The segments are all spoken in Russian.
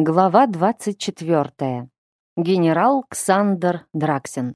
Глава 24. Генерал Ксандер Драксин.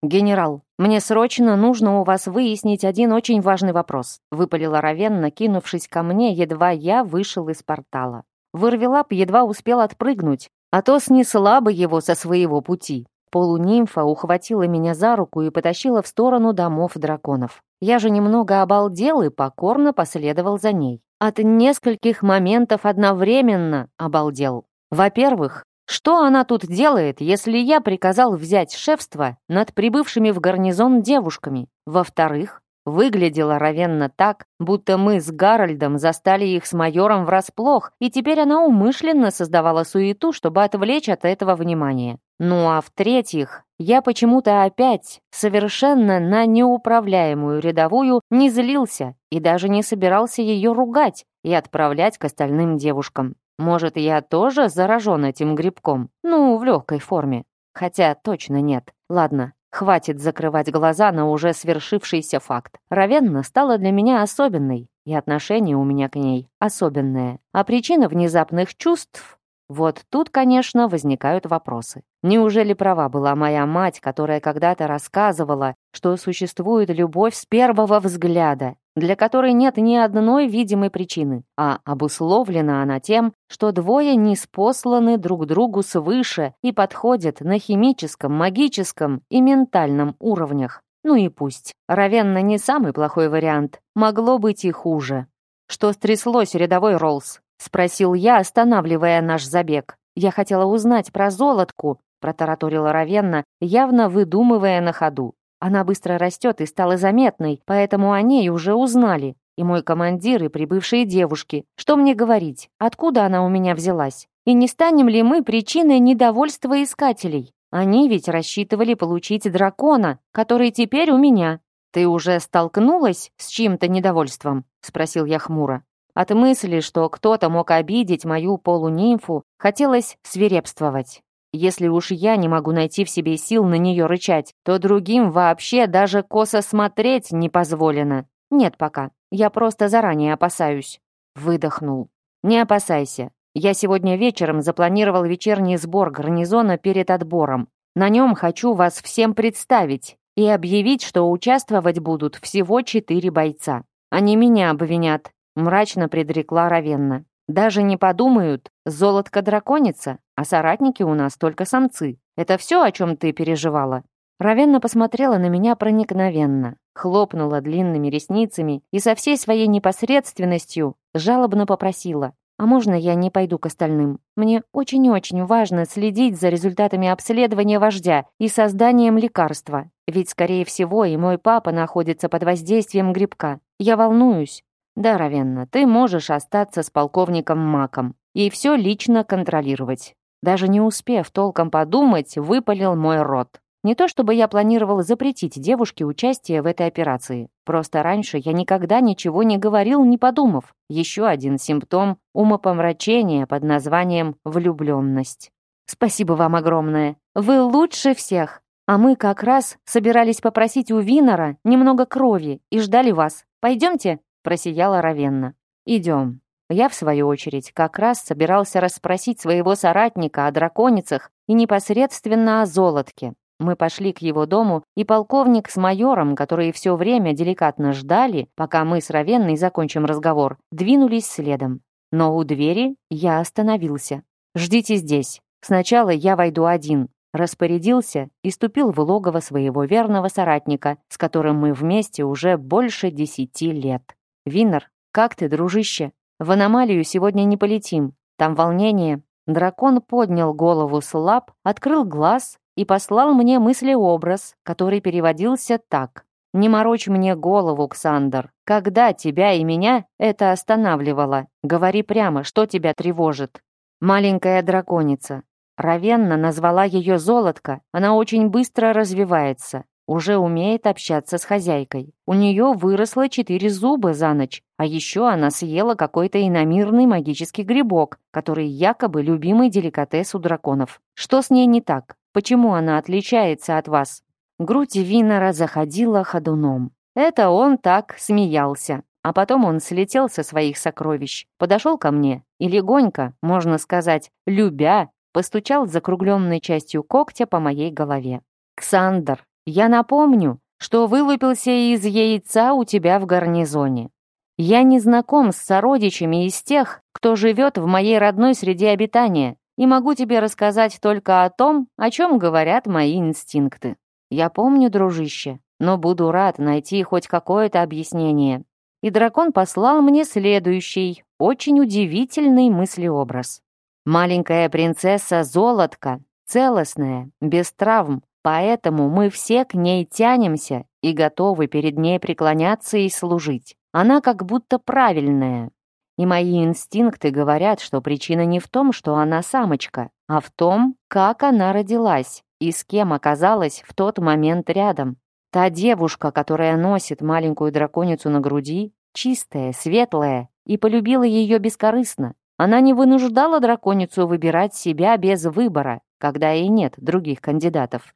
«Генерал, мне срочно нужно у вас выяснить один очень важный вопрос», выпалила Равен, накинувшись ко мне, едва я вышел из портала. Вырвелап едва успел отпрыгнуть, а то снесла бы его со своего пути. Полунимфа ухватила меня за руку и потащила в сторону домов драконов. Я же немного обалдел и покорно последовал за ней. От нескольких моментов одновременно обалдел. Во-первых, что она тут делает, если я приказал взять шефство над прибывшими в гарнизон девушками? Во-вторых, выглядела ровенно так, будто мы с Гарольдом застали их с майором врасплох, и теперь она умышленно создавала суету, чтобы отвлечь от этого внимание. Ну а в-третьих, я почему-то опять совершенно на неуправляемую рядовую не злился и даже не собирался ее ругать и отправлять к остальным девушкам. Может, я тоже заражен этим грибком? Ну, в легкой форме. Хотя точно нет. Ладно, хватит закрывать глаза на уже свершившийся факт. Равенна стала для меня особенной, и отношение у меня к ней особенное. А причина внезапных чувств вот тут, конечно, возникают вопросы. Неужели права была моя мать, которая когда-то рассказывала, что существует любовь с первого взгляда, для которой нет ни одной видимой причины, а обусловлена она тем, что двое не спосланы друг другу свыше и подходят на химическом, магическом и ментальном уровнях. Ну и пусть. Равенна не самый плохой вариант. Могло быть и хуже. Что стряслось, рядовой Роллс? — спросил я, останавливая наш забег. «Я хотела узнать про золотку», — протараторила Равенна, явно выдумывая на ходу. «Она быстро растет и стала заметной, поэтому о ней уже узнали. И мой командир, и прибывшие девушки. Что мне говорить? Откуда она у меня взялась? И не станем ли мы причиной недовольства искателей? Они ведь рассчитывали получить дракона, который теперь у меня. Ты уже столкнулась с чьим-то недовольством?» — спросил я хмуро. От мысли, что кто-то мог обидеть мою полунимфу, хотелось свирепствовать. Если уж я не могу найти в себе сил на нее рычать, то другим вообще даже косо смотреть не позволено. Нет пока. Я просто заранее опасаюсь. Выдохнул. Не опасайся. Я сегодня вечером запланировал вечерний сбор гарнизона перед отбором. На нем хочу вас всем представить и объявить, что участвовать будут всего четыре бойца. Они меня обвинят, мрачно предрекла Равенна. «Даже не подумают, золотка драконица, а соратники у нас только самцы. Это все, о чем ты переживала?» Равенна посмотрела на меня проникновенно, хлопнула длинными ресницами и со всей своей непосредственностью жалобно попросила. «А можно я не пойду к остальным? Мне очень-очень важно следить за результатами обследования вождя и созданием лекарства. Ведь, скорее всего, и мой папа находится под воздействием грибка. Я волнуюсь. «Да, Равенна, ты можешь остаться с полковником Маком и все лично контролировать». Даже не успев толком подумать, выпалил мой рот. Не то чтобы я планировал запретить девушке участие в этой операции. Просто раньше я никогда ничего не говорил, не подумав. Еще один симптом умопомрачения под названием влюбленность. Спасибо вам огромное. Вы лучше всех. А мы как раз собирались попросить у Винора немного крови и ждали вас. Пойдемте? Просияла Равенна. «Идем». Я, в свою очередь, как раз собирался расспросить своего соратника о драконицах и непосредственно о золотке. Мы пошли к его дому, и полковник с майором, которые все время деликатно ждали, пока мы с Равенной закончим разговор, двинулись следом. Но у двери я остановился. «Ждите здесь. Сначала я войду один», распорядился и ступил в логово своего верного соратника, с которым мы вместе уже больше десяти лет. «Виннер, как ты, дружище? В аномалию сегодня не полетим. Там волнение». Дракон поднял голову с лап, открыл глаз и послал мне мыслеобраз, который переводился так. «Не морочь мне голову, Ксандр. Когда тебя и меня это останавливало? Говори прямо, что тебя тревожит?» «Маленькая драконица. Равенна назвала ее Золотко. Она очень быстро развивается уже умеет общаться с хозяйкой. У нее выросло четыре зуба за ночь, а еще она съела какой-то иномирный магический грибок, который якобы любимый деликатес у драконов. Что с ней не так? Почему она отличается от вас? Грудь Винора заходила ходуном. Это он так смеялся. А потом он слетел со своих сокровищ, подошел ко мне и легонько, можно сказать, любя, постучал закругленной частью когтя по моей голове. «Ксандр, я напомню, что вылупился из яйца у тебя в гарнизоне. Я не знаком с сородичами из тех, кто живет в моей родной среде обитания, и могу тебе рассказать только о том, о чем говорят мои инстинкты. Я помню, дружище, но буду рад найти хоть какое-то объяснение. И дракон послал мне следующий, очень удивительный мыслеобраз. Маленькая принцесса Золотка, целостная, без травм, поэтому мы все к ней тянемся и готовы перед ней преклоняться и служить. Она как будто правильная. И мои инстинкты говорят, что причина не в том, что она самочка, а в том, как она родилась и с кем оказалась в тот момент рядом. Та девушка, которая носит маленькую драконицу на груди, чистая, светлая, и полюбила ее бескорыстно. Она не вынуждала драконицу выбирать себя без выбора, когда и нет других кандидатов.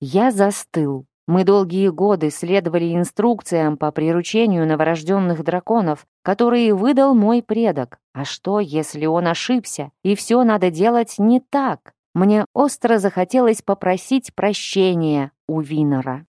Я застыл, мы долгие годы следовали инструкциям по приручению новорожденных драконов, которые выдал мой предок. А что, если он ошибся, и все надо делать не так? Мне остро захотелось попросить прощения у Винора.